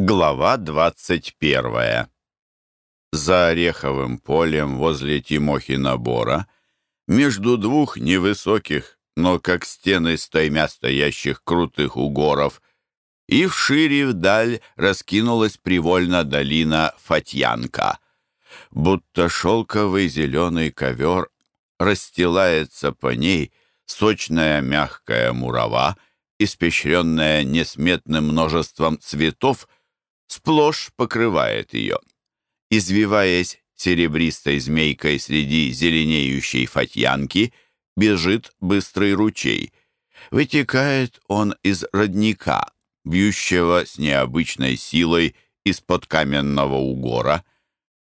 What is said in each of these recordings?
Глава двадцать первая. За Ореховым полем возле Тимохина Бора, между двух невысоких, но как стены стоймя стоящих крутых угоров, и вшире вдаль раскинулась привольно долина Фатьянка, будто шелковый зеленый ковер расстилается по ней сочная мягкая мурава, испещренная несметным множеством цветов, сплошь покрывает ее. Извиваясь серебристой змейкой среди зеленеющей фатьянки, бежит быстрый ручей. Вытекает он из родника, бьющего с необычной силой из-под каменного угора.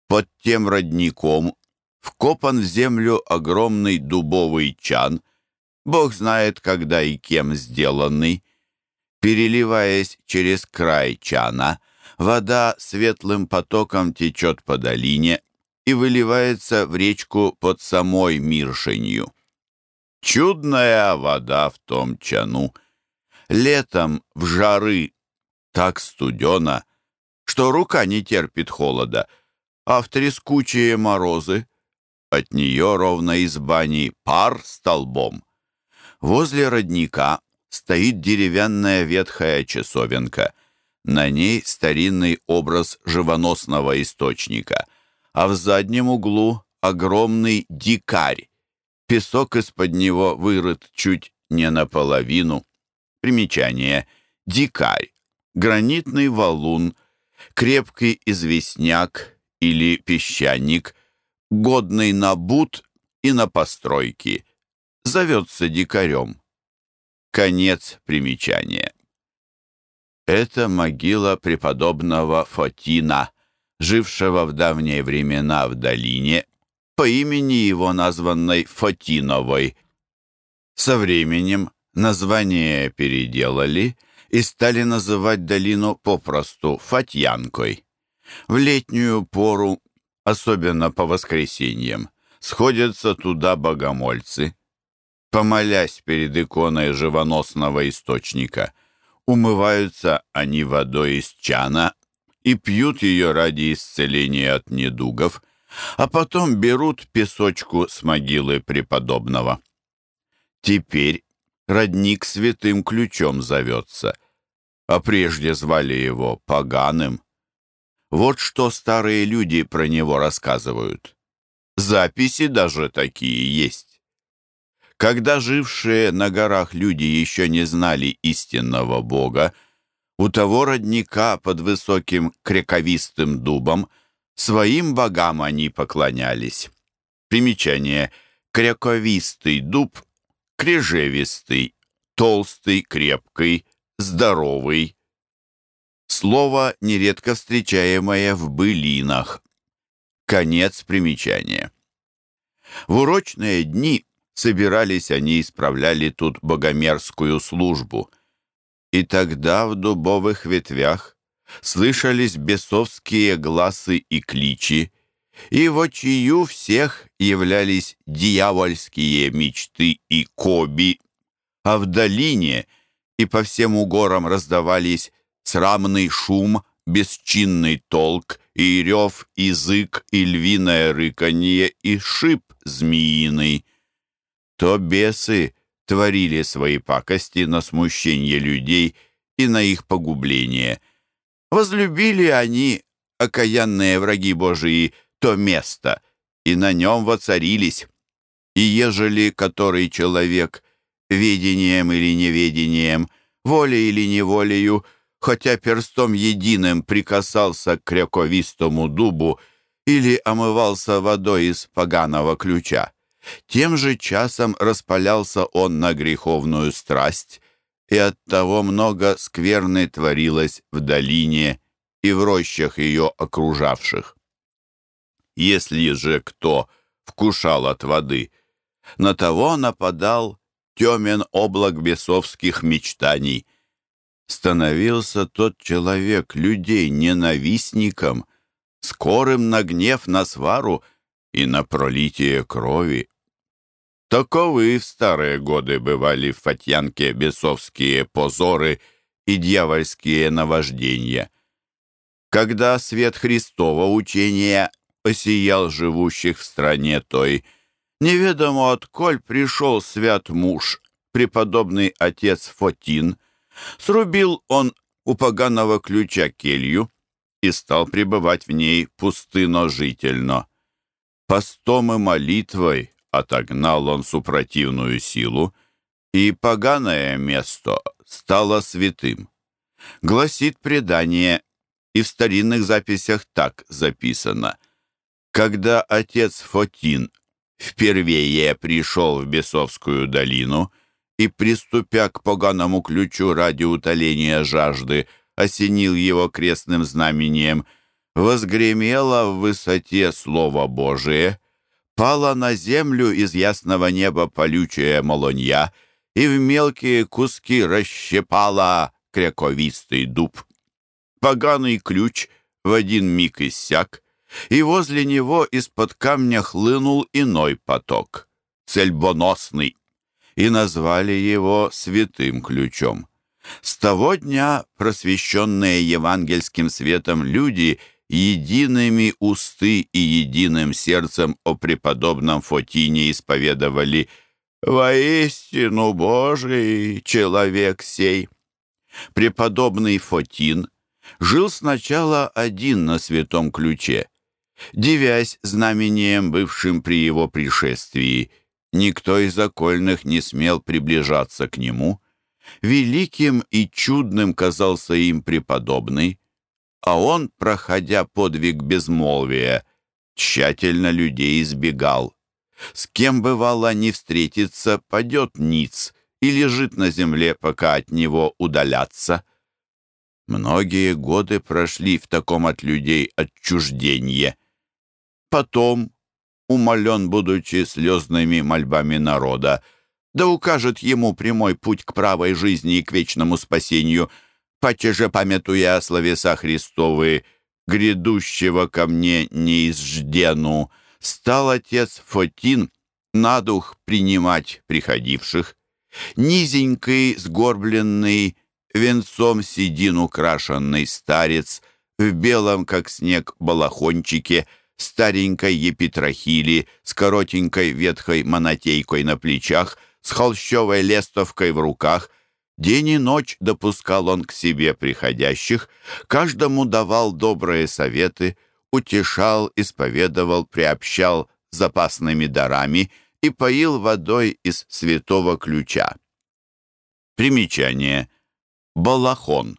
Под тем родником вкопан в землю огромный дубовый чан, бог знает, когда и кем сделанный. Переливаясь через край чана, Вода светлым потоком течет по долине и выливается в речку под самой Миршенью. Чудная вода в том чану. Летом в жары так студено, что рука не терпит холода, а в трескучие морозы от нее ровно из бани пар столбом. Возле родника стоит деревянная ветхая часовенка — на ней старинный образ живоносного источника, а в заднем углу огромный дикарь. Песок из-под него вырыт чуть не наполовину. Примечание. Дикарь. Гранитный валун, крепкий известняк или песчаник, годный на бут и на постройки. Зовется дикарем. Конец примечания. Это могила преподобного Фотина, жившего в давние времена в долине, по имени его названной Фотиновой. Со временем название переделали и стали называть долину попросту Фатьянкой. В летнюю пору, особенно по воскресеньям, сходятся туда богомольцы. Помолясь перед иконой живоносного источника – Умываются они водой из чана и пьют ее ради исцеления от недугов, а потом берут песочку с могилы преподобного. Теперь родник святым ключом зовется, а прежде звали его поганым. Вот что старые люди про него рассказывают. Записи даже такие есть. Когда жившие на горах люди еще не знали истинного Бога, у того родника под высоким крековистым дубом своим богам они поклонялись. Примечание. Крековистый дуб, крежевистый, толстый, крепкий, здоровый. Слово, нередко встречаемое в былинах. Конец примечания. В урочные дни собирались они и справляли тут богомерзкую службу. И тогда в дубовых ветвях слышались бесовские глазы и кличи, и в очию всех являлись дьявольские мечты и коби, а в долине и по всем угорам раздавались срамный шум, бесчинный толк, и рев, язык, и львиное рыканье, и шип змеиный то бесы творили свои пакости на смущение людей и на их погубление. Возлюбили они, окаянные враги Божии, то место, и на нем воцарились. И ежели который человек, ведением или неведением, волей или неволею, хотя перстом единым прикасался к кряковистому дубу или омывался водой из поганого ключа, тем же часом распалялся он на греховную страсть, и оттого много скверны творилось в долине и в рощах ее окружавших. Если же кто вкушал от воды, на того нападал темен облак бесовских мечтаний. Становился тот человек людей ненавистником, скорым на гнев, на свару и на пролитие крови. Таковы в старые годы бывали в Фатьянке бесовские позоры и дьявольские наваждения. Когда свет Христова учения осиял живущих в стране той, неведомо отколь пришел свят муж, преподобный отец Фотин, срубил он у поганого ключа келью и стал пребывать в ней пустынно-жительно. Постом и молитвой отогнал он супротивную силу, и поганое место стало святым. Гласит предание, и в старинных записях так записано. Когда отец Фотин впервые пришел в Бесовскую долину и, приступя к поганому ключу ради утоления жажды, осенил его крестным знамением, возгремело в высоте Слово Божие, пала на землю из ясного неба полючая молонья и в мелкие куски расщепала кряковистый дуб. Поганый ключ в один миг иссяк, и возле него из-под камня хлынул иной поток, цельбоносный, и назвали его святым ключом. С того дня просвещенные евангельским светом люди едиными усты и единым сердцем о преподобном Фотине исповедовали «Воистину Божий человек сей». Преподобный Фотин жил сначала один на святом ключе, дивясь знамением, бывшим при его пришествии. Никто из окольных не смел приближаться к нему. Великим и чудным казался им преподобный, а он, проходя подвиг безмолвия, тщательно людей избегал. С кем бывало не встретиться, падет ниц и лежит на земле, пока от него удалятся. Многие годы прошли в таком от людей отчужденье. Потом, умолен, будучи слезными мольбами народа, да укажет ему прямой путь к правой жизни и к вечному спасению, паче же, памятуя о словеса Христовы, грядущего ко мне неизждену, стал отец Фотин на дух принимать приходивших. Низенький, сгорбленный, венцом седин украшенный старец, в белом, как снег, балахончике, старенькой епитрахили, с коротенькой ветхой монотейкой на плечах, с холщовой лестовкой в руках. День и ночь допускал он к себе приходящих, каждому давал добрые советы, утешал, исповедовал, приобщал запасными дарами и поил водой из святого ключа. Примечание – балахон.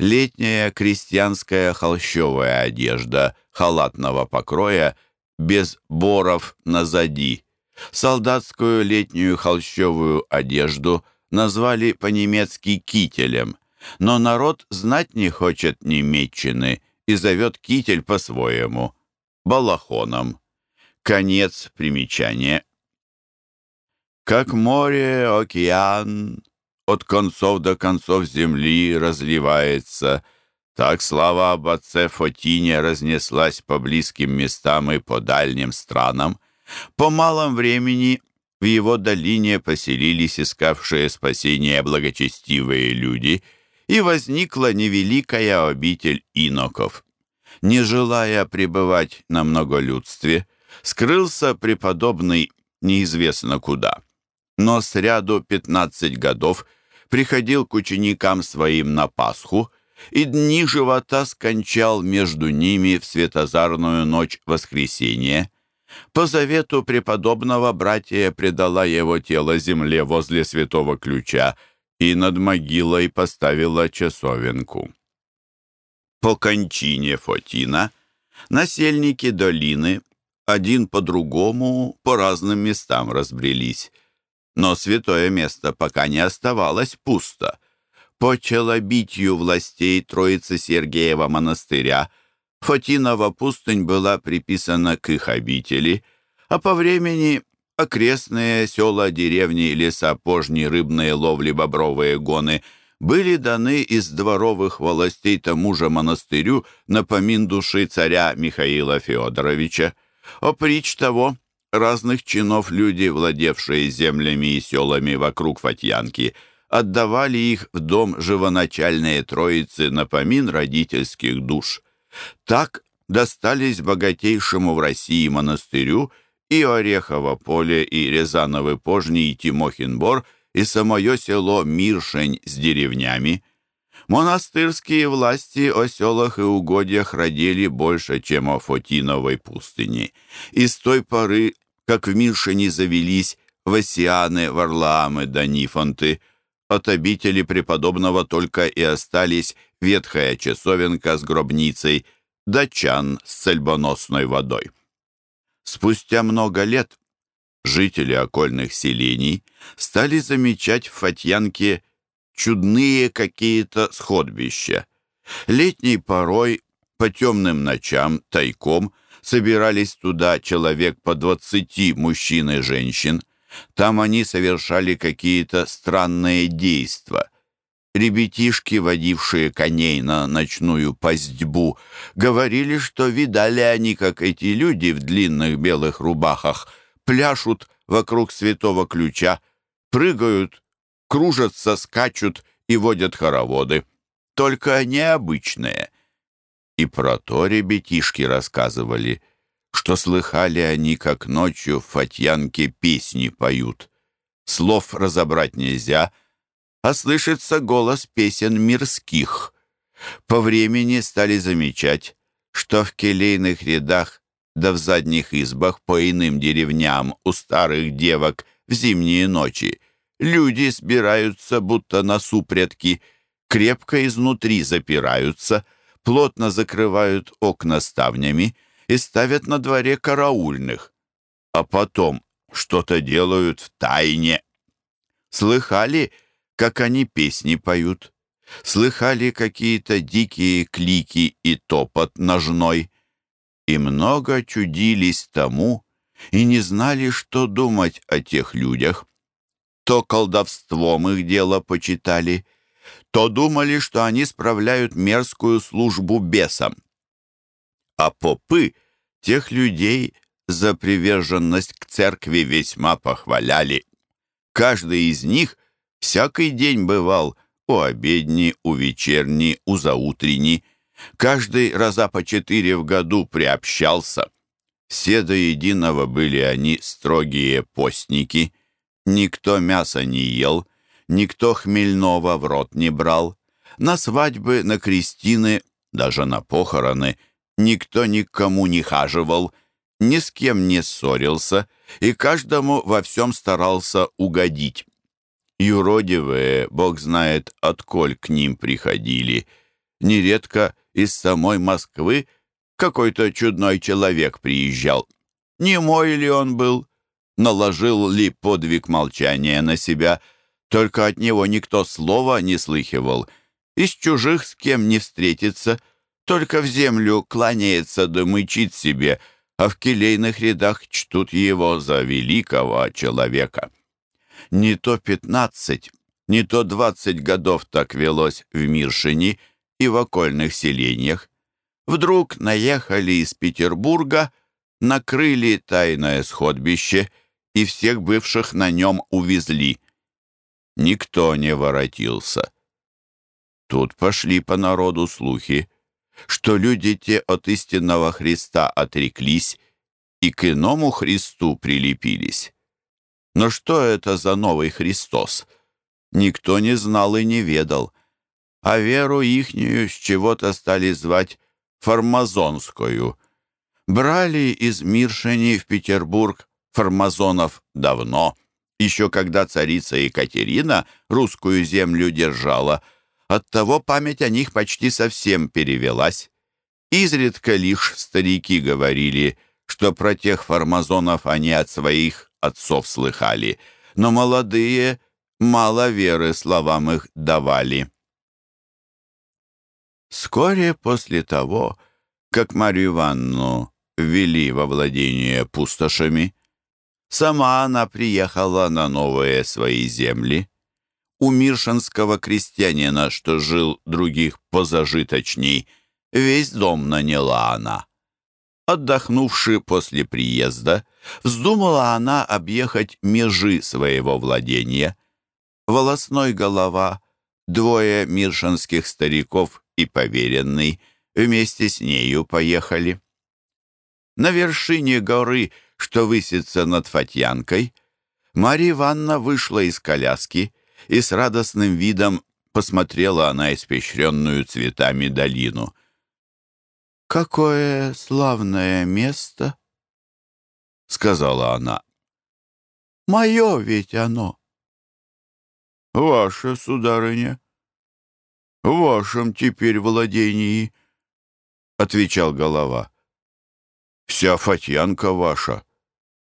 Летняя крестьянская холщовая одежда халатного покроя без боров назади. Солдатскую летнюю холщовую одежду назвали по-немецки кителем, но народ знать не хочет немеччины и зовет китель по-своему – балахоном. Конец примечания. Как море, океан, от концов до концов земли разливается. Так слава об отце Фотине разнеслась по близким местам и по дальним странам. По малом времени в его долине поселились искавшие спасения благочестивые люди, и возникла невеликая обитель иноков. Не желая пребывать на многолюдстве, скрылся преподобный неизвестно куда но с ряду 15 годов приходил к ученикам своим на Пасху и дни живота скончал между ними в светозарную ночь воскресения. По завету преподобного братья предала его тело земле возле святого ключа и над могилой поставила часовенку. По кончине Фотина насельники долины один по другому по разным местам разбрелись – но святое место пока не оставалось пусто. По челобитию властей Троицы Сергиева монастыря Фатинова пустынь была приписана к их обители, а по времени окрестные села, деревни, леса, пожни, рыбные ловли, бобровые гоны были даны из дворовых властей тому же монастырю на помин души царя Михаила Федоровича. Оприч того разных чинов люди, владевшие землями и селами вокруг Фатьянки, отдавали их в дом живоначальные троицы на помин родительских душ. Так достались богатейшему в России монастырю и Орехово поле, и Рязановы пожни, и Тимохин-бор, и самое село Миршень с деревнями. Монастырские власти о селах и угодьях родили больше, чем о Фотиновой пустыне. И с той поры, как в Миршине завелись Васианы, Варлаамы да Нифонты, от обители преподобного только и остались ветхая часовенка с гробницей, дачан с цельбоносной водой. Спустя много лет жители окольных селений стали замечать в Фатьянке чудные какие-то сходбища. Летней порой, по темным ночам, тайком, собирались туда человек по двадцати мужчин и женщин. Там они совершали какие-то странные действия. Ребятишки, водившие коней на ночную пастьбу, говорили, что видали они, как эти люди в длинных белых рубахах пляшут вокруг святого ключа, прыгают, кружатся, скачут и водят хороводы. Только необычные. И про то ребятишки рассказывали, что слыхали они, как ночью в Фатьянке песни поют. Слов разобрать нельзя — а слышится голос песен мирских. По времени стали замечать, что в келейных рядах да в задних избах по иным деревням у старых девок в зимние ночи люди сбираются, будто на супрятки, крепко изнутри запираются, плотно закрывают окна ставнями и ставят на дворе караульных, а потом что-то делают в тайне. Слыхали, как они песни поют. Слыхали какие-то дикие клики и топот ножной. И много чудились тому, и не знали, что думать о тех людях. То колдовством их дело почитали, то думали, что они справляют мерзкую службу бесам. А попы тех людей за приверженность к церкви весьма похваляли. Каждый из них Всякий день бывал у обедни, у вечерни, у заутренни. Каждый раза по четыре в году приобщался. Все до единого были они строгие постники. Никто мяса не ел, никто хмельного в рот не брал. На свадьбы, на крестины, даже на похороны никто никому не хаживал, ни с кем не ссорился и каждому во всем старался угодить юродивые, бог знает, отколь к ним приходили. Нередко из самой Москвы какой-то чудной человек приезжал. Не мой ли он был? Наложил ли подвиг молчания на себя? Только от него никто слова не слыхивал. Из чужих с кем не встретится, только в землю кланяется да мычит себе, а в келейных рядах чтут его за великого человека. Не то пятнадцать, не то двадцать годов так велось в Миршине и в окольных селениях. Вдруг наехали из Петербурга, накрыли тайное сходбище и всех бывших на нем увезли. Никто не воротился. Тут пошли по народу слухи, что люди те от истинного Христа отреклись и к иному Христу прилепились. Но что это за новый Христос? Никто не знал и не ведал. А веру ихнюю с чего-то стали звать Формазонскую. Брали из Миршини в Петербург формазонов давно, еще когда царица Екатерина русскую землю держала. Оттого память о них почти совсем перевелась. Изредка лишь старики говорили, что про тех формазонов они от своих отцов слыхали, но молодые мало веры словам их давали. Вскоре после того, как Марию Ивановну ввели во владение пустошами, сама она приехала на новые свои земли. У миршинского крестьянина, что жил других позажиточней, весь дом наняла она. Отдохнувши после приезда, вздумала она объехать межи своего владения. Волосной голова, двое миршинских стариков и поверенный вместе с нею поехали. На вершине горы, что высится над Фатьянкой, Марья Ивановна вышла из коляски и с радостным видом посмотрела на испещренную цветами долину. «Какое славное место!» — сказала она. «Мое ведь оно!» «Ваше, сударыня, в вашем теперь владении», — отвечал голова. «Вся Фатьянка ваша,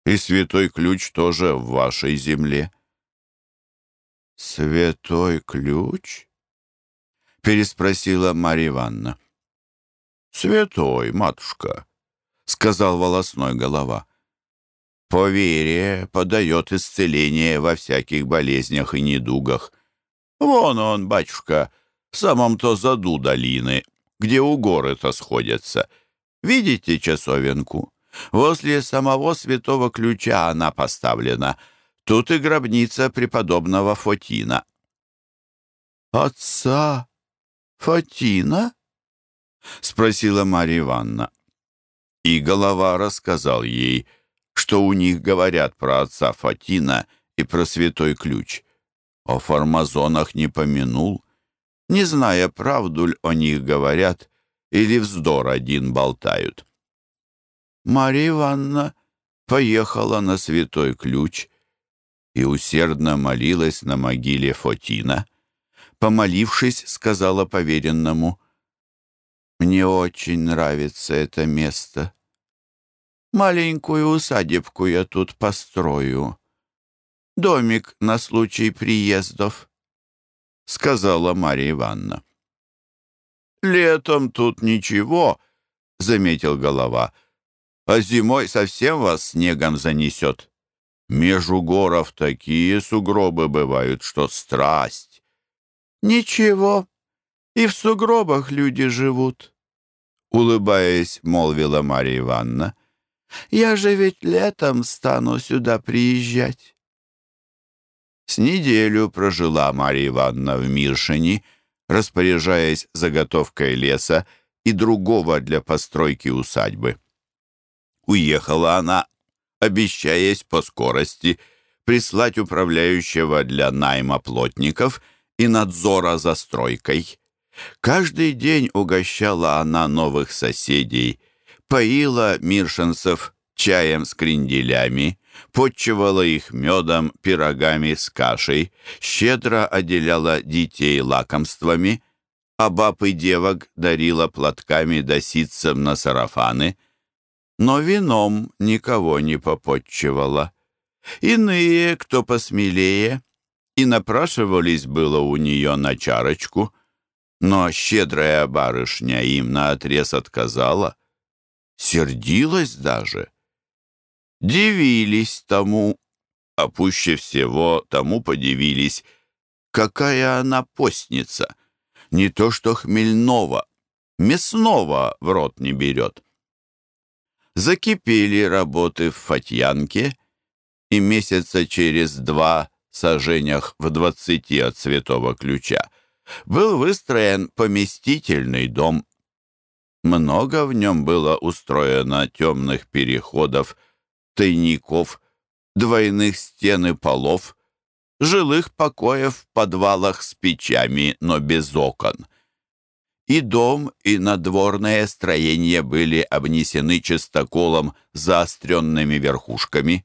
и святой ключ тоже в вашей земле». «Святой ключ?» — переспросила Марья Ивановна. «Святой, матушка», — сказал волосной голова. По вере подает исцеление во всяких болезнях и недугах. Вон он, батюшка, в самом-то заду долины, где у горы-то сходятся. Видите часовенку? Возле самого святого ключа она поставлена. Тут и гробница преподобного Фотина. «Отца Фотина?» — спросила Марья Ивановна. И голова рассказал ей — что у них говорят про отца Фатина и про святой ключ. О фармазонах не помянул, не зная, правду ли о них говорят или вздор один болтают. Марья Ивановна поехала на святой ключ и усердно молилась на могиле Фотина. Помолившись, сказала поверенному, «Мне очень нравится это место. Маленькую усадебку я тут построю. Домик на случай приездов, — сказала Марья Ивановна. «Летом тут ничего», — заметил голова, «а зимой совсем вас снегом занесет. Межу горов такие сугробы бывают, что страсть». «Ничего, и в сугробах люди живут», — улыбаясь, молвила Марья Ивановна. Я же ведь летом стану сюда приезжать. С неделю прожила Марья Ивановна в Миршине, распоряжаясь заготовкой леса и другого для постройки усадьбы. Уехала она, обещаясь по скорости прислать управляющего для найма плотников и надзора за стройкой. Каждый день угощала она новых соседей — поила миршинцев чаем с кренделями, подчевала их медом, пирогами с кашей, щедро отделяла детей лакомствами, а баб и девок дарила платками да ситцем на сарафаны, но вином никого не попотчевала. Иные, кто посмелее, и напрашивались было у нее на чарочку, но щедрая барышня им наотрез отказала — сердилась даже. Дивились тому, а пуще всего тому подивились, какая она постница. Не то что хмельного, мясного в рот не берет. Закипели работы в Фатьянке, и месяца через два сажениях в двадцати от Святого Ключа был выстроен поместительный дом много в нем было устроено темных переходов, тайников, двойных стен и полов, жилых покоев в подвалах с печами, но без окон. И дом, и надворное строение были обнесены частоколом с заостренными верхушками.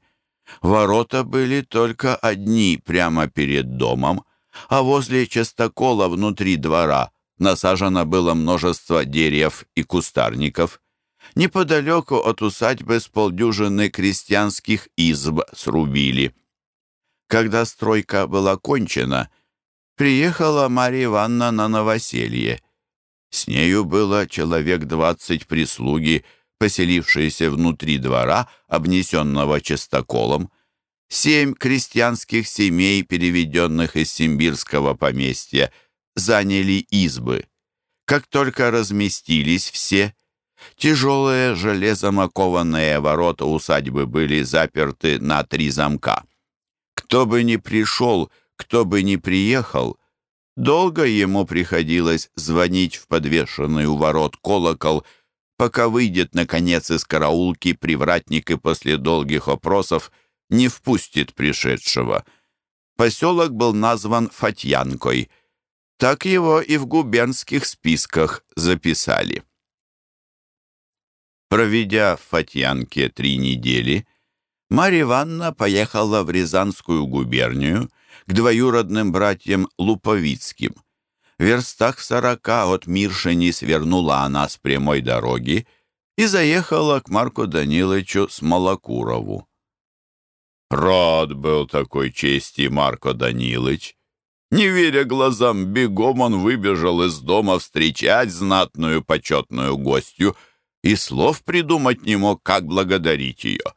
Ворота были только одни прямо перед домом, а возле частокола внутри двора насажено было множество деревьев и кустарников. Неподалеку от усадьбы с полдюжины крестьянских изб срубили. Когда стройка была кончена, приехала Марья Ивановна на новоселье. С нею было человек двадцать прислуги, поселившиеся внутри двора, обнесенного частоколом, семь крестьянских семей, переведенных из симбирского поместья, заняли избы. Как только разместились все, тяжелые железом окованные ворота усадьбы были заперты на три замка. Кто бы ни пришел, кто бы ни приехал, Долго ему приходилось звонить в подвешенный у ворот колокол, пока выйдет, наконец, из караулки привратник и после долгих опросов не впустит пришедшего. Поселок был назван Фатьянкой. Так его и в губернских списках записали. Проведя в Фатьянке три недели, Марья Ивановна поехала в Рязанскую губернию к двоюродным братьям Луповицким. В верстах сорока от Миршини свернула она с прямой дороги и заехала к Марку Даниловичу Смолокурову. Рад был такой чести Марко Данилович. Не веря глазам, бегом он выбежал из дома встречать знатную почетную гостью и слов придумать не мог, как благодарить ее.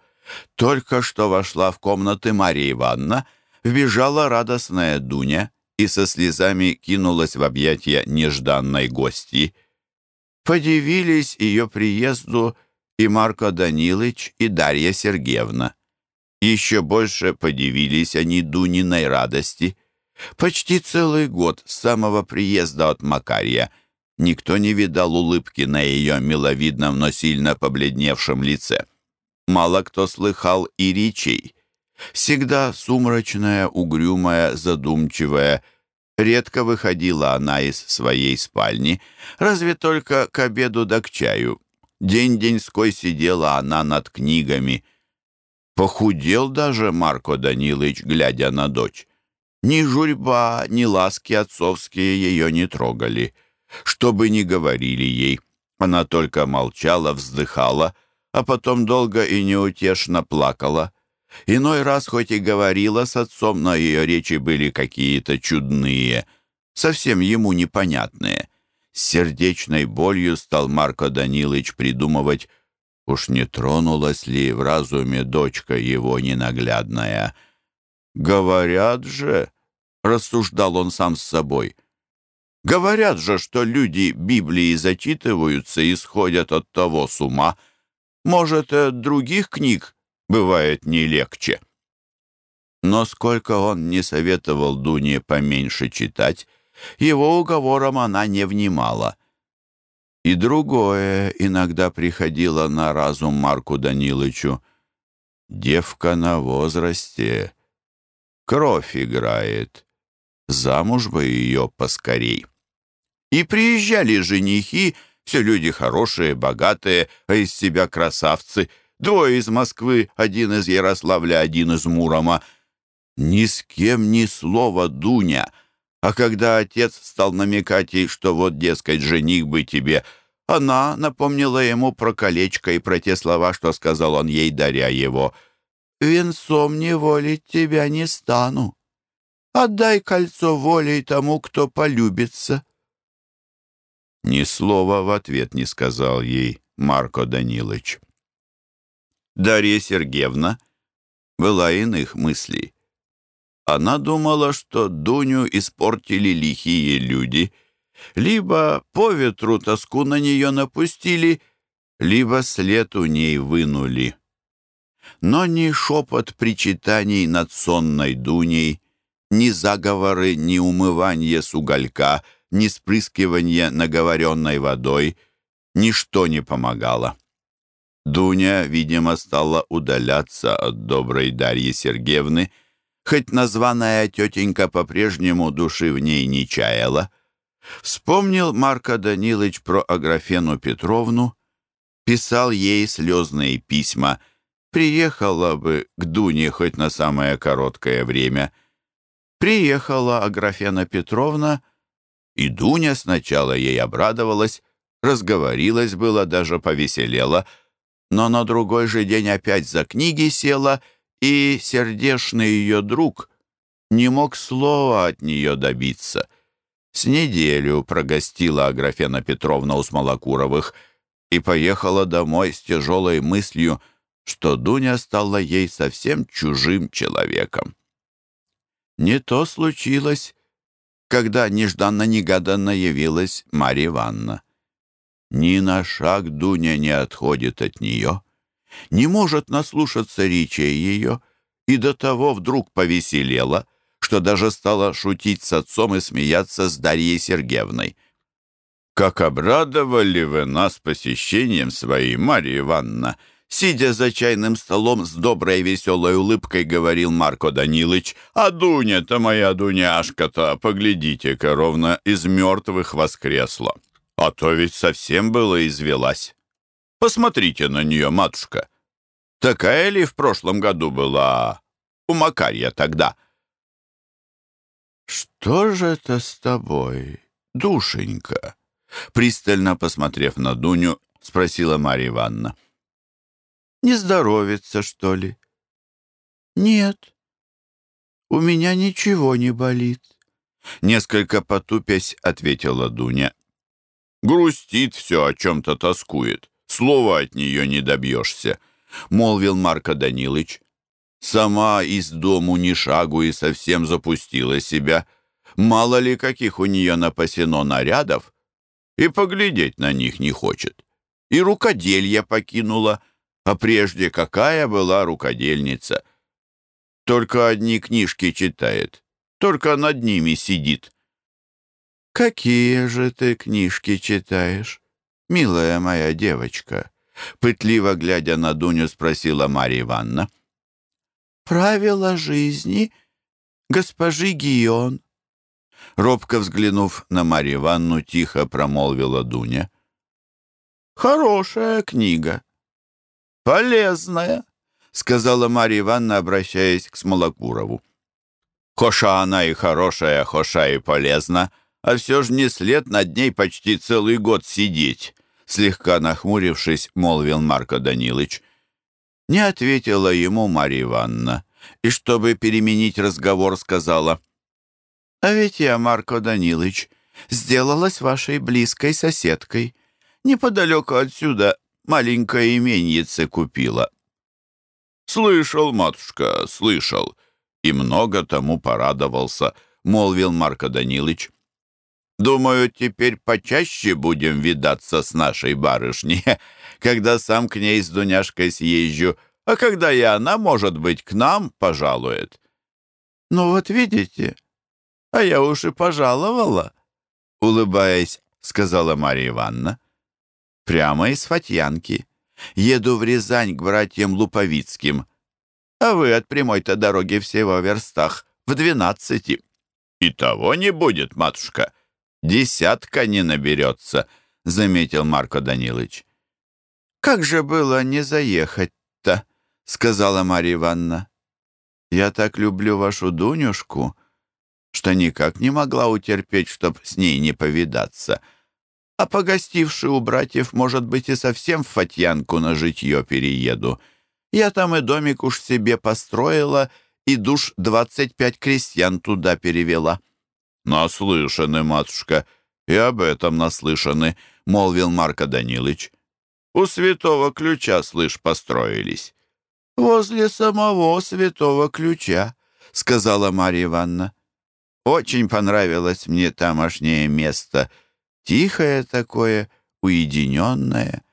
Только что вошла в комнаты Мария Ивановна, вбежала радостная Дуня и со слезами кинулась в объятия нежданной гости. Подивились ее приезду и Марко Данилович, и Дарья Сергеевна. Еще больше подивились они Дуниной радости. Почти целый год с самого приезда от Макария никто не видал улыбки на ее миловидном, но сильно побледневшем лице. Мало кто слыхал и речей. Всегда сумрачная, угрюмая, задумчивая. Редко выходила она из своей спальни, разве только к обеду да к чаю. День-деньской сидела она над книгами. Похудел даже Марко Данилович, глядя на дочь. Ни журьба, ни ласки отцовские ее не трогали. Что бы ни говорили ей, она только молчала, вздыхала, а потом долго и неутешно плакала. Иной раз хоть и говорила с отцом, но ее речи были какие-то чудные, совсем ему непонятные. С сердечной болью стал Марко Данилович придумывать, уж не тронулась ли в разуме дочка его ненаглядная. «Говорят же», — рассуждал он сам с собой, — «говорят же, что люди Библии зачитываются и сходят от того с ума. Может, от других книг бывает не легче». Но сколько он не советовал Дуне поменьше читать, его уговором она не внимала. И другое иногда приходило на разум Марку Данилычу. Девка на возрасте, кровь играет, замуж бы ее поскорей. И приезжали женихи, все люди хорошие, богатые, а из себя красавцы — Двое из Москвы, один из Ярославля, один из Мурома. Ни с кем ни слова Дуня. А когда отец стал намекать ей, что вот, дескать, жених бы тебе, она напомнила ему про колечко и про те слова, что сказал он ей, даря его. «Венцом не волить тебя не стану. Отдай кольцо волей тому, кто полюбится». Ни слова в ответ не сказал ей Марко Данилович. Дарья Сергеевна была иных мыслей. Она думала, что Дуню испортили лихие люди, либо по ветру тоску на нее напустили, либо след у ней вынули. Но ни шепот причитаний над сонной Дуней, ни заговоры, ни умывание с уголька, ни спрыскивание наговоренной водой — ничто не помогало. Дуня, видимо, стала удаляться от доброй Дарьи Сергеевны, хоть названная тетенька по-прежнему души в ней не чаяла. Вспомнил Марко Данилович про Аграфену Петровну, писал ей слезные письма, приехала бы к Дуне хоть на самое короткое время. Приехала Аграфена Петровна, и Дуня сначала ей обрадовалась, разговорилась было, даже повеселела — но на другой же день опять за книги села, и сердешный ее друг не мог слова от нее добиться. С неделю прогостила Аграфена Петровна у Смолокуровых и поехала домой с тяжелой мыслью, что Дуня стала ей совсем чужим человеком. Не то случилось, когда нежданно-негаданно явилась Марья Ивановна. Ни на шаг Дуня не отходит от нее, не может наслушаться речей ее, и до того вдруг повеселела, что даже стала шутить с отцом и смеяться с Дарьей Сергеевной. «Как обрадовали вы нас посещением своей, Марья Ивановна!» Сидя за чайным столом с доброй веселой улыбкой, говорил Марко Данилыч, «А Дуня-то моя Дуняшка-то, поглядите-ка, ровно из мертвых воскресла. А то ведь совсем было извелась. Посмотрите на нее, матушка. Такая ли в прошлом году была у Макарья тогда?» «Что же это с тобой, душенька?» Пристально посмотрев на Дуню, спросила Марья Ивановна. Не здоровится, что ли? Нет. У меня ничего не болит. Несколько потупясь, ответила Дуня. Грустит все, о чем-то тоскует. Слова от нее не добьешься, молвил Марко Данилыч. Сама из дому ни шагу и совсем запустила себя. Мало ли каких у нее напасено нарядов, и поглядеть на них не хочет. И рукоделье покинула — а прежде какая была рукодельница? Только одни книжки читает, только над ними сидит. «Какие же ты книжки читаешь, милая моя девочка?» Пытливо глядя на Дуню, спросила Марья Ивановна. «Правила жизни госпожи Гион». Робко взглянув на Марью Ивановну, тихо промолвила Дуня. «Хорошая книга», «Полезная», — сказала Марья Ивановна, обращаясь к Смолокурову. «Хоша она и хорошая, хоша и полезна, а все же не след над ней почти целый год сидеть», слегка нахмурившись, молвил Марко Данилович. Не ответила ему Марья Ивановна, и, чтобы переменить разговор, сказала, «А ведь я, Марко Данилович, сделалась вашей близкой соседкой. Неподалеку отсюда маленькое именьице купила». «Слышал, матушка, слышал, и много тому порадовался», — молвил Марко Данилыч. «Думаю, теперь почаще будем видаться с нашей барышней, когда сам к ней с Дуняшкой съезжу, а когда и она, может быть, к нам пожалует». «Ну вот видите, а я уж и пожаловала», — улыбаясь, сказала Марья Ивановна. Прямо из Фатьянки. Еду в Рязань к братьям Луповицким. А вы от прямой-то дороги всего в верстах, в двенадцати. И того не будет, матушка. Десятка не наберется, заметил Марко Данилович. Как же было не заехать-то, сказала Марья Ивановна. Я так люблю вашу Дунюшку, что никак не могла утерпеть, чтоб с ней не повидаться а погостивший у братьев, может быть, и совсем в Фатьянку на житье перееду. Я там и домик уж себе построила, и душ двадцать пять крестьян туда перевела». «Наслышаны, матушка, и об этом наслышаны», — молвил Марко Данилыч. «У святого ключа, слышь, построились». «Возле самого святого ключа», — сказала Марья Ивановна. «Очень понравилось мне тамошнее место», — Тихое такое, уединенное.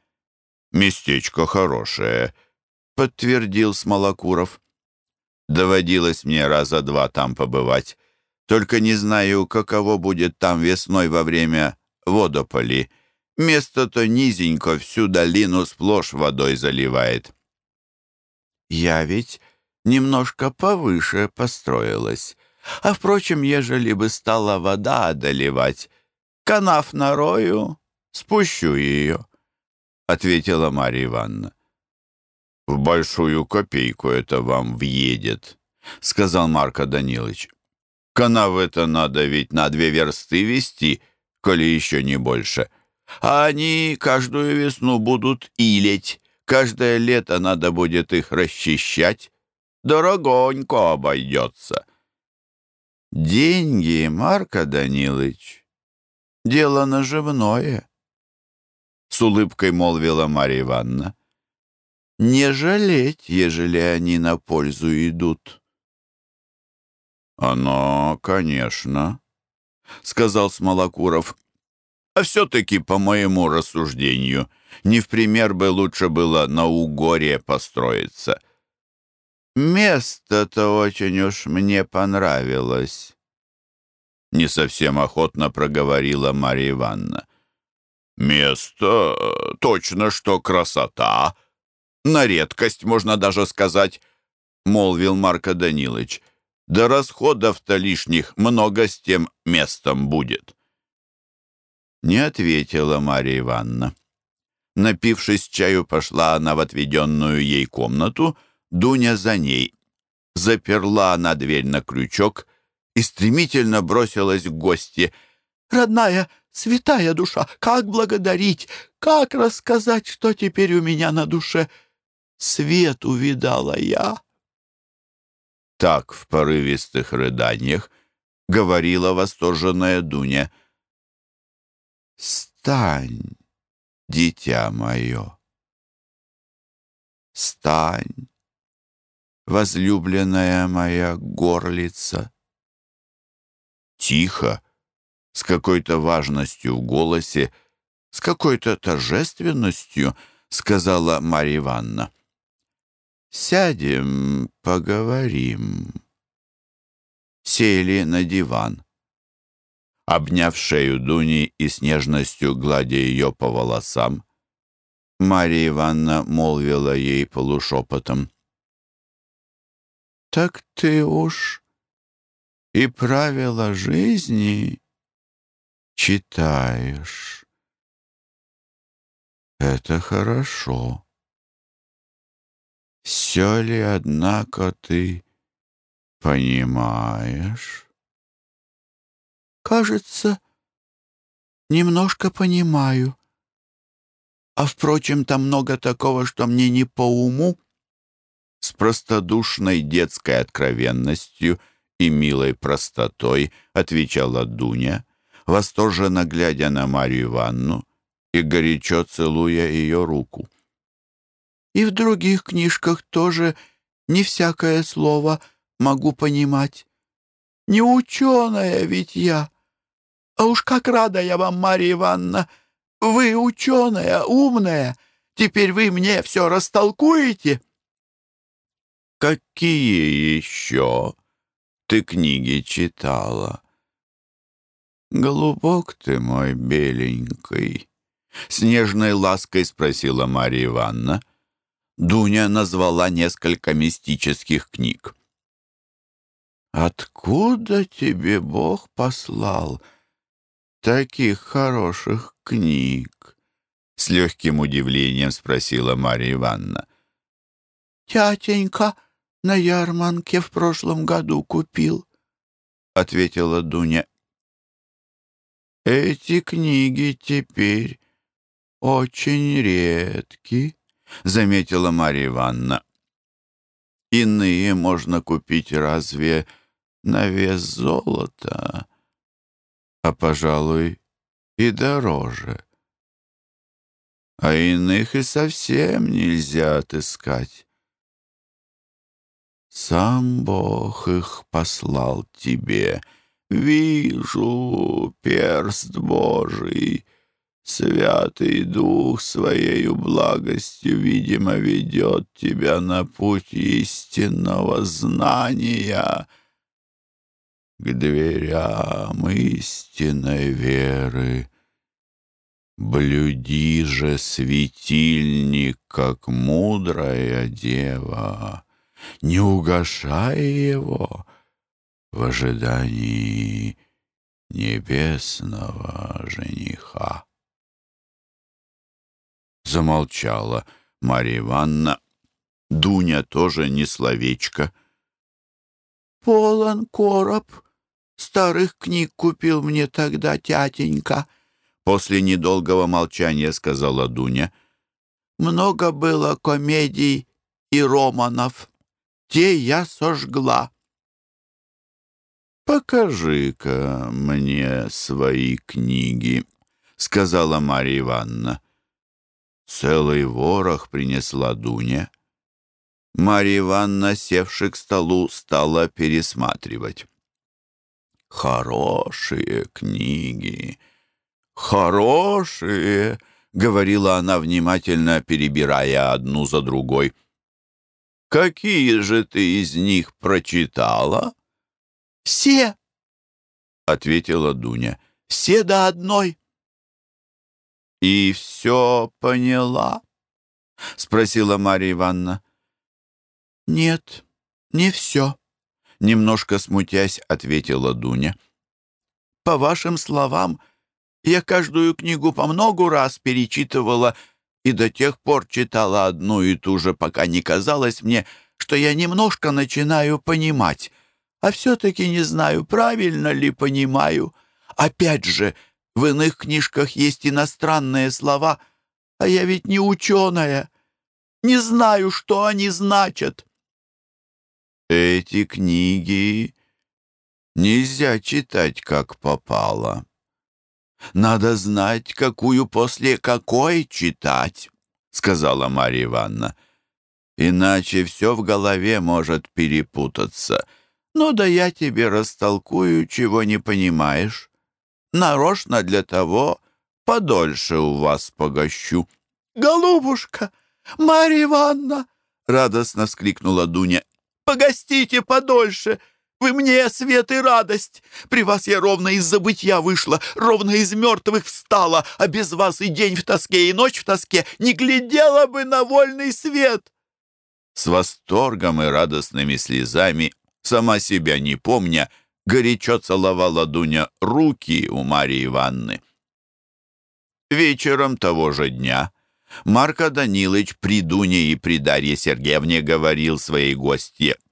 «Местечко хорошее», — подтвердил Смолокуров. «Доводилось мне раза два там побывать. Только не знаю, каково будет там весной во время водополи. Место-то низенько, всю долину сплошь водой заливает». «Я ведь немножко повыше построилась. А, впрочем, ежели бы стала вода одолевать, канав нарою, спущу ее», — ответила Марья Ивановна. «В большую копейку это вам въедет», — сказал Марко Данилович. «Канав это надо ведь на две версты вести, коли еще не больше. А они каждую весну будут илеть, каждое лето надо будет их расчищать. Дорогонько обойдется». «Деньги, Марко Данилович, Дело наживное. С улыбкой молвила Марья Ивановна. Не жалеть, ежели они на пользу идут. «Оно, конечно», — сказал Смолокуров. «А все-таки, по моему рассуждению, не в пример бы лучше было на Угоре построиться». место-то очень уж мне понравилось. Не совсем охотно проговорила Марья Ивановна. Место точно что красота. На редкость, можно даже сказать, молвил Марко Данилович. Да расходов-то лишних много с тем местом будет. Не ответила Марья Ивановна. Напившись чаю, пошла она в отведенную ей комнату, Дуня за ней. Заперла она дверь на крючок и стремительно бросилась к гости. «Родная, святая душа, как благодарить, как рассказать, что теперь у меня на душе? Свет увидала я». Так в порывистых рыданиях говорила восторженная Дуня. «Стань, дитя мое, стань, возлюбленная моя горлица». Тихо, с какой-то важностью в голосе, с какой-то торжественностью, сказала Марья Ивановна. «Сядем, поговорим». Сели на диван. Обняв шею Дуни и с нежностью гладя ее по волосам, Марья Ивановна молвила ей полушепотом. «Так ты уж и правила жизни читаешь. Это хорошо. Все ли, однако, ты понимаешь? Кажется, немножко понимаю. А, впрочем, там много такого, что мне не по уму. С простодушной детской откровенностью и милой простотой отвечала Дуня — восторженно глядя на Марию Ивановну и горячо целуя ее руку. «И в других книжках тоже не всякое слово могу понимать. Не ученая ведь я. А уж как рада я вам, Марья Ивановна! Вы ученая, умная. Теперь вы мне все растолкуете?» «Какие еще ты книги читала?» «Голубок ты мой беленький», — с нежной лаской спросила Марья Ивановна. Дуня назвала несколько мистических книг. «Откуда тебе Бог послал таких хороших книг?» С легким удивлением спросила Марья Ивановна. «Тятенька на ярмарке в прошлом году купил», — ответила Дуня. Эти книги теперь очень редки, заметила Марья Ивановна. Иные можно купить разве на вес золота, а, пожалуй, и дороже. А иных и совсем нельзя отыскать. Сам Бог их послал тебе — Вижу перст Божий, Святый Дух Своею благостью, видимо, ведет тебя на путь истинного знания к дверям истинной веры. Блюди же светильник, как мудрая дева, не угашай его, в ожидании небесного жениха. Замолчала Марья Ивановна. Дуня тоже не словечко. «Полон короб. Старых книг купил мне тогда тятенька», — после недолгого молчания сказала Дуня. «Много было комедий и романов. Те я сожгла». «Покажи-ка мне свои книги», — сказала Марья Ивановна. Целый ворох принесла Дуня. Марья Ивановна, севши к столу, стала пересматривать. «Хорошие книги, хорошие!» — говорила она, внимательно перебирая одну за другой. Какие же ты из них прочитала? Все, — ответила Дуня. все до одной. И все поняла? — спросила Марья Ивановна. Нет, не все, — немножко смутясь, ответила Дуня. По вашим словам, я каждую книгу по многу раз перечитывала и до тех пор читала одну и ту же, пока не казалось мне, что я немножко начинаю понимать. А все-таки не знаю, правильно ли понимаю. Опять же, в иных книжках есть иностранные слова, а я ведь не ученая. Не знаю, что они значат. Эти книги нельзя читать, как попало. Надо знать, какую после какой читать, сказала Марья Ивановна. Иначе все в голове может перепутаться. Ну да я тебе растолкую, чего не понимаешь. Нарочно для того подольше у вас погощу. «Голубушка! Марья Ивановна!» — радостно вскрикнула Дуня. «Погостите подольше! Вы мне свет и радость! При вас я ровно из забытья вышла, ровно из мертвых встала, а без вас и день в тоске, и ночь в тоске не глядела бы на вольный свет!» С восторгом и радостными слезами, сама себя не помня, горячо целовала Дуня руки у Марии Ивановны. Вечером того же дня Марко Данилович при Дуне и при Дарье Сергеевне говорил своей гостье —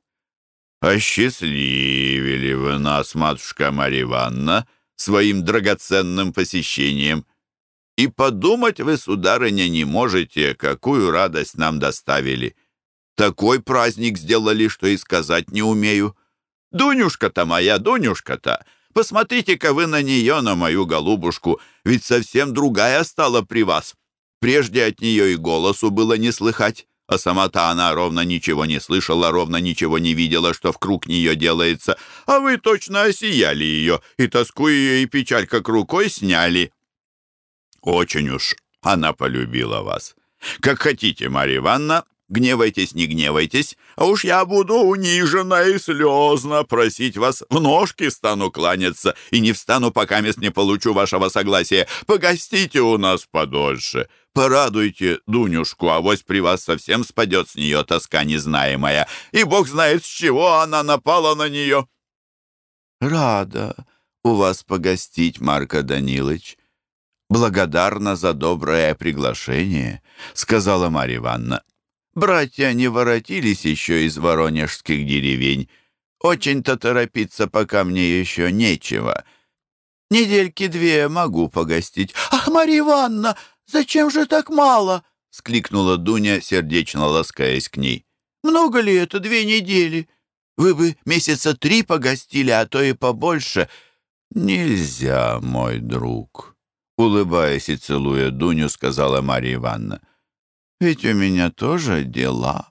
«Осчастливили вы нас, матушка Марья Ивановна, своим драгоценным посещением. И подумать вы, сударыня, не можете, какую радость нам доставили. Такой праздник сделали, что и сказать не умею. Дунюшка-то моя, Дунюшка-то, посмотрите-ка вы на нее, на мою голубушку, ведь совсем другая стала при вас. Прежде от нее и голосу было не слыхать а сама-то она ровно ничего не слышала, ровно ничего не видела, что в круг нее делается, а вы точно осияли ее, и тоску ее и печаль как рукой сняли. Очень уж она полюбила вас. Как хотите, Марья Ивановна, гневайтесь, не гневайтесь, а уж я буду унижена и слезно просить вас, в ножки стану кланяться и не встану, пока мест не получу вашего согласия. Погостите у нас подольше. Порадуйте Дунюшку, а вось при вас совсем спадет с нее тоска незнаемая, и бог знает, с чего она напала на нее». «Рада у вас погостить, Марко Данилович. Благодарна за доброе приглашение», — сказала Марья Ивановна. «Братья не воротились еще из воронежских деревень. Очень-то торопиться, пока мне еще нечего. Недельки две могу погостить. Ах, Марья Ивановна!» «Зачем же так мало?» — скликнула Дуня, сердечно ласкаясь к ней. «Много ли это две недели? Вы бы месяца три погостили, а то и побольше». «Нельзя, мой друг», — улыбаясь и целуя Дуню, сказала Марья Ивановна. «Ведь у меня тоже дела,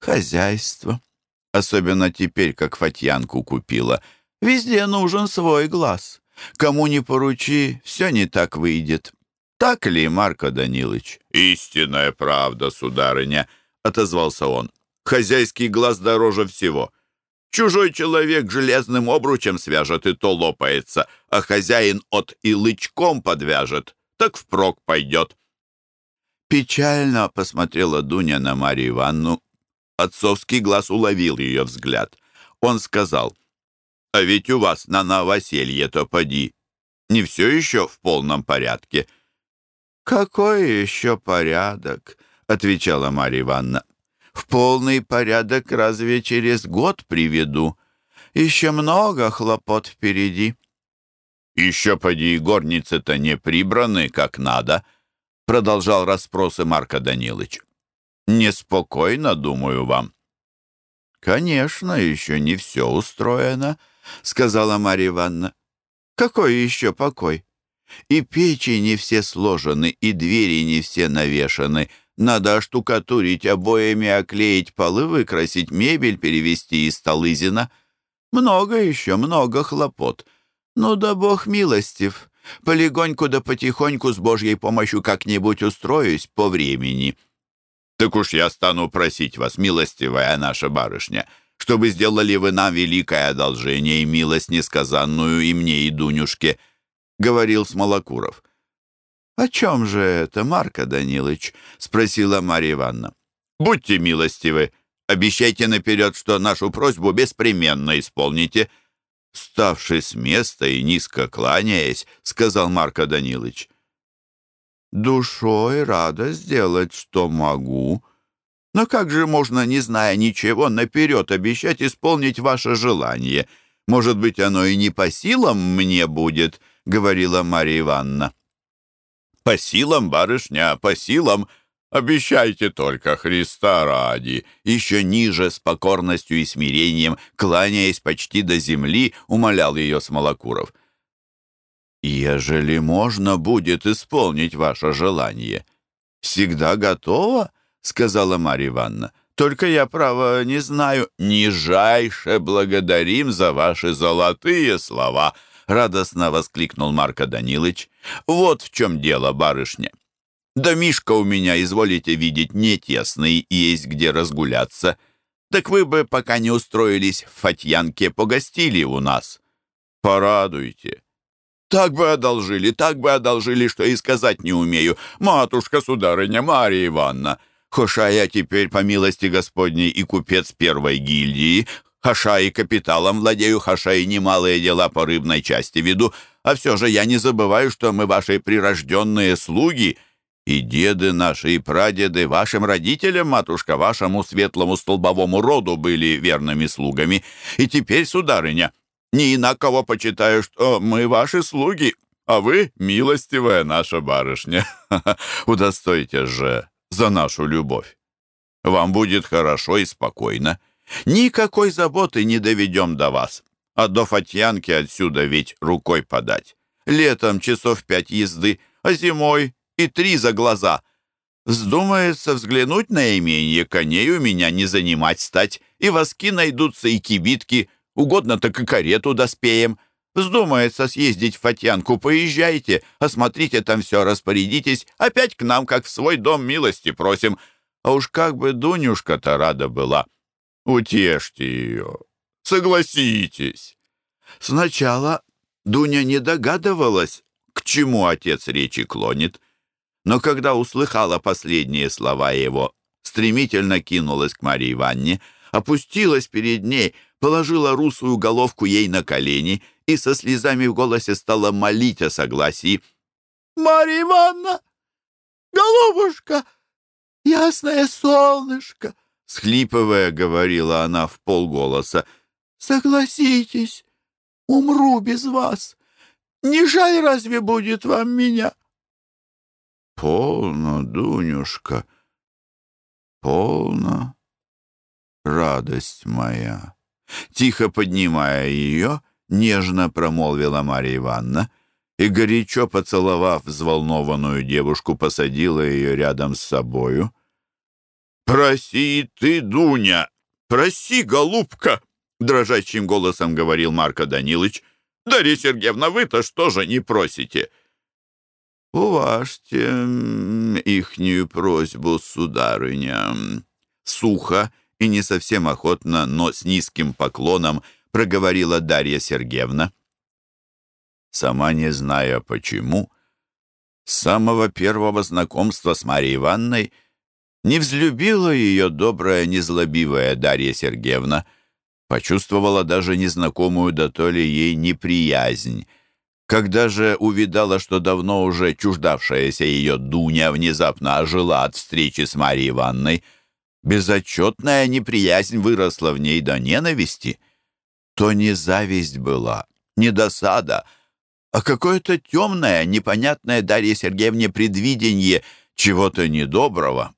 хозяйство. Особенно теперь, как Фатьянку купила. Везде нужен свой глаз. Кому не поручи, все не так выйдет. Так ли, Марко Данилович? «Истинная правда, сударыня», — отозвался он. «Хозяйский глаз дороже всего. Чужой человек железным обручем свяжет, и то лопается, а хозяин от и лычком подвяжет, так впрок пойдет». Печально посмотрела Дуня на Марию Ивановну. Отцовский глаз уловил ее взгляд. Он сказал, «А ведь у вас на новоселье-то поди. Не все еще в полном порядке». «Какой еще порядок?» — отвечала Марья Ивановна. «В полный порядок разве через год приведу? Еще много хлопот впереди». «Еще поди горницы-то не прибраны, как надо», — продолжал расспросы Марка Данилович. «Неспокойно, думаю, вам». «Конечно, еще не все устроено», — сказала Марья Ивановна. «Какой еще покой? И печи не все сложены, и двери не все навешаны. Надо оштукатурить обоями, оклеить полы, выкрасить мебель, перевести из Столызина. Много еще, много хлопот. Ну да бог милостив. Полегоньку да потихоньку с божьей помощью как-нибудь устроюсь по времени. Так уж я стану просить вас, милостивая наша барышня, чтобы сделали вы нам великое одолжение и милость несказанную и мне, и Дунюшке, — говорил Смолокуров. — О чем же это, Марко Данилович? — спросила Марья Ивановна. — Будьте милостивы, обещайте наперед, что нашу просьбу беспременно исполните. Ставший с места и низко кланяясь, сказал Марко Данилович. Душой рада сделать, что могу. Но как же можно, не зная ничего, наперед обещать исполнить ваше желание? Может быть, оно и не по силам мне будет, — говорила Марья Ивановна. По силам, барышня, по силам. Обещайте только Христа ради. Еще ниже, с покорностью и смирением, кланяясь почти до земли, умолял ее Смолокуров — «Ежели можно будет исполнить ваше желание». «Всегда готова?» — сказала Марья Ивановна. «Только я, право, не знаю. Нижайше благодарим за ваши золотые слова!» — радостно воскликнул Марко Данилович. «Вот в чем дело, барышня. Домишко у меня, изволите видеть, не тесный, и есть где разгуляться. Так вы бы, пока не устроились в Фатьянке, погостили у нас. Порадуйте. Так бы одолжили, так бы одолжили, что и сказать не умею. Матушка, сударыня, Марья Ивановна. Хоша я теперь, по милости Господней, и купец первой гильдии, хаша и капиталом владею, хаша и немалые дела по рыбной части веду, а все же я не забываю, что мы ваши прирожденные слуги, и деды наши, и прадеды вашим родителям, матушка, вашему светлому столбовому роду были верными слугами. И теперь, сударыня, не инаково почитаю, что мы ваши слуги, а вы милостивая наша барышня. Удостойте же за нашу любовь. Вам будет хорошо и спокойно. Никакой заботы не доведем до вас. А до Фатьянки отсюда ведь рукой подать. Летом часов пять езды, а зимой и три за глаза. Вздумается взглянуть на имение, коней у меня не занимать стать, и воски найдутся, и кибитки, Угодно так и карету доспеем. Вздумается съездить в Фатьянку, поезжайте, осмотрите там все, распорядитесь. Опять к нам, как в свой дом, милости просим. А уж как бы Дунюшка-то рада была. Утешьте ее, согласитесь. Сначала Дуня не догадывалась, к чему отец речи клонит. Но когда услыхала последние слова его, стремительно кинулась к Марии Ивановне, опустилась перед ней, положила русую головку ей на колени и со слезами в голосе стала молить о согласии. «Марья Ивановна! Голубушка! Ясное солнышко!» Схлипывая, говорила она в полголоса. «Согласитесь, умру без вас. Не жаль разве будет вам меня?» «Полно, Дунюшка, полно, радость моя!» Тихо поднимая ее, нежно промолвила Марья Ивановна и, горячо поцеловав взволнованную девушку, посадила ее рядом с собою. «Проси ты, Дуня! Проси, голубка!» Дрожащим голосом говорил Марко Данилович. «Дарья Сергеевна, вы-то что же не просите?» «Уважьте ихнюю просьбу, сударыня». Сухо и не совсем охотно, но с низким поклоном проговорила Дарья Сергеевна. Сама не зная почему, с самого первого знакомства с Марьей Ивановной не взлюбила ее добрая, незлобивая Дарья Сергеевна, почувствовала даже незнакомую до то ли ей неприязнь. Когда же увидала, что давно уже чуждавшаяся ее Дуня внезапно ожила от встречи с Марьей Ивановной, безотчетная неприязнь выросла в ней до ненависти, то не зависть была, не досада, а какое-то темное, непонятное Дарье Сергеевне предвидение чего-то недоброго.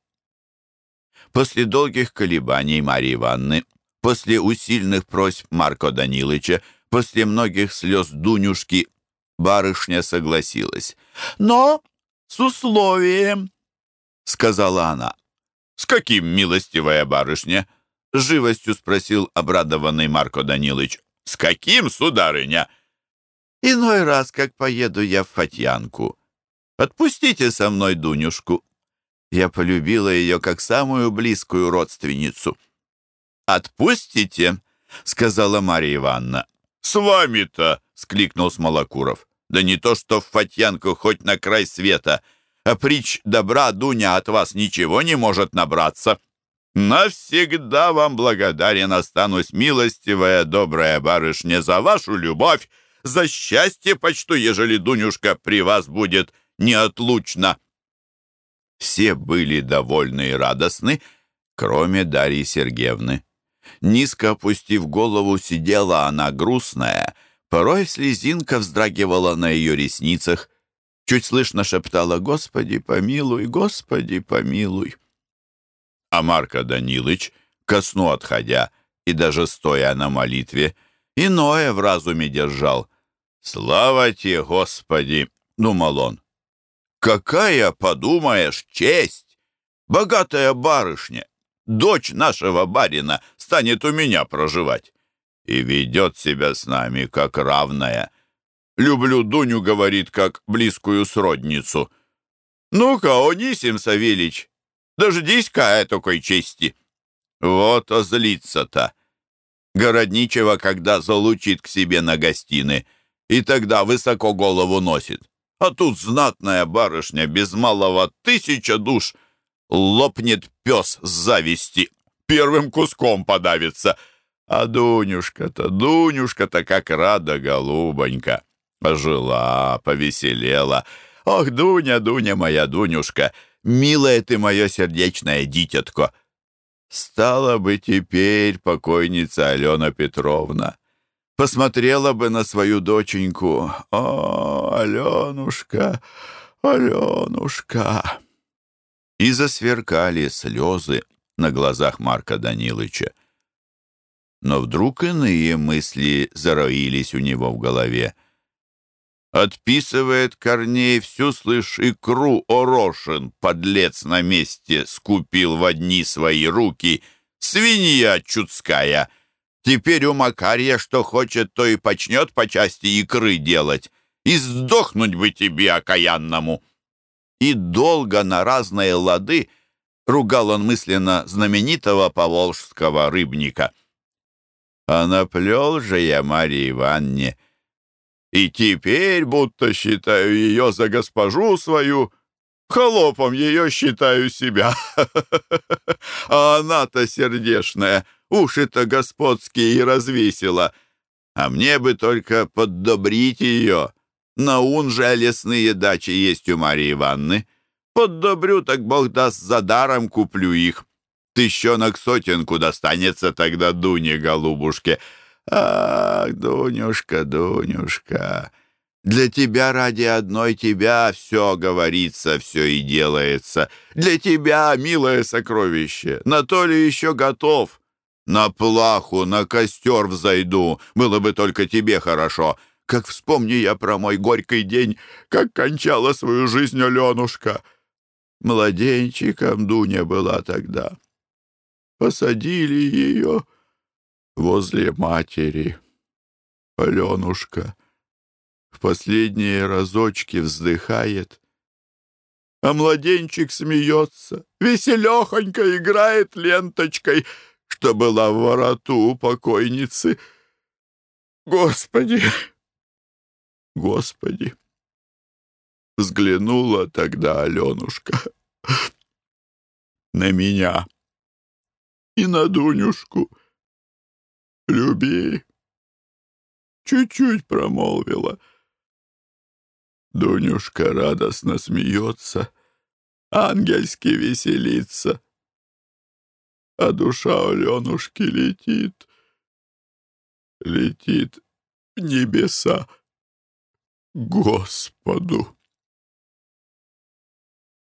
После долгих колебаний Марьи Ивановны, после усильных просьб Марко Данилыча, после многих слез Дунюшки, барышня согласилась. «Но с условием», — сказала она. «С каким, милостивая барышня?» — живостью спросил обрадованный Марко Данилович. «С каким, сударыня?» «Иной раз, как поеду я в Фатьянку. Отпустите со мной Дунюшку. Я полюбила ее как самую близкую родственницу. «Отпустите!» — сказала Марья Ивановна. «С вами-то!» — скликнул Смолокуров. «Да не то что в Фатьянку, хоть на край света, а притч добра Дуня от вас ничего не может набраться. Навсегда вам благодарен останусь, милостивая добрая барышня, за вашу любовь, за счастье почту, ежели Дунюшка при вас будет неотлучно». Все были довольны и радостны, кроме Дарьи Сергеевны. Низко опустив голову, сидела она грустная, порой слезинка вздрагивала на ее ресницах, чуть слышно шептала «Господи, помилуй, Господи, помилуй». А Марко Данилыч, ко сну отходя и даже стоя на молитве, иное в разуме держал. «Слава тебе, Господи!» — думал он. «Какая, подумаешь, честь! Богатая барышня, дочь нашего барина, станет у меня проживать и ведет себя с нами как равная. Люблю Дуню, говорит, как близкую сродницу. Ну-ка, Онисим Савельич, дождись-ка такой чести. Вот озлится-то. Городничего, когда залучит к себе на гостины, и тогда высоко голову носит. А тут знатная барышня, без малого тысяча душ, лопнет пес с зависти, первым куском подавится. А Дунюшка-то, Дунюшка-то как рада, голубонька. Ожила, повеселела. Ох, Дуня, Дуня моя, Дунюшка, милая ты мое сердечное дитятко. Стала бы теперь покойница Алена Петровна. Посмотрела бы на свою доченьку. О, Аленушка, Аленушка. И засверкали слезы на глазах Марка Данилыча. Но вдруг иные мысли зароились у него в голове. Отписывает Корней всю, слышь, икру Орошин, подлец на месте, скупил в одни свои руки. Свинья чудская! Теперь у Макария что хочет, то и почнет по части икры делать. И сдохнуть бы тебе, окаянному!» И долго на разные лады ругал он мысленно знаменитого поволжского рыбника. А наплел же я Марье Ивановне, и теперь будто считаю ее за госпожу свою, холопом ее считаю себя. А она-то сердешная, уши-то господские и развесила. А мне бы только поддобрить ее. На ун же лесные дачи есть у Марьи Ивановны. Поддобрю, так Бог даст, за даром куплю их. Тыщенок сотенку достанется тогда Дуне, голубушке. Ах, Дунюшка, Дунюшка, для тебя ради одной тебя все говорится, все и делается. Для тебя, милое сокровище, на то ли еще готов. На плаху, на костер взойду, было бы только тебе хорошо. Как вспомни я про мой горький день, как кончала свою жизнь Аленушка. Младенчиком Дуня была тогда. Посадили ее возле матери. Аленушка в последние разочки вздыхает, а младенчик смеется, веселехонько играет ленточкой, что была в вороту у покойницы. Господи! Господи! Взглянула тогда Аленушка на меня и на Дунюшку. «Люби!» Чуть-чуть промолвила. Дунюшка радостно смеется, ангельски веселится, а душа Аленушки летит, летит в небеса. Господу.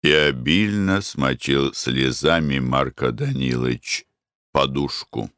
И обильно смочил слезами Марко Данилович подушку.